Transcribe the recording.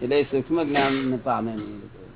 એટલે સૂક્ષ્મ જ્ઞાન પામે નહીં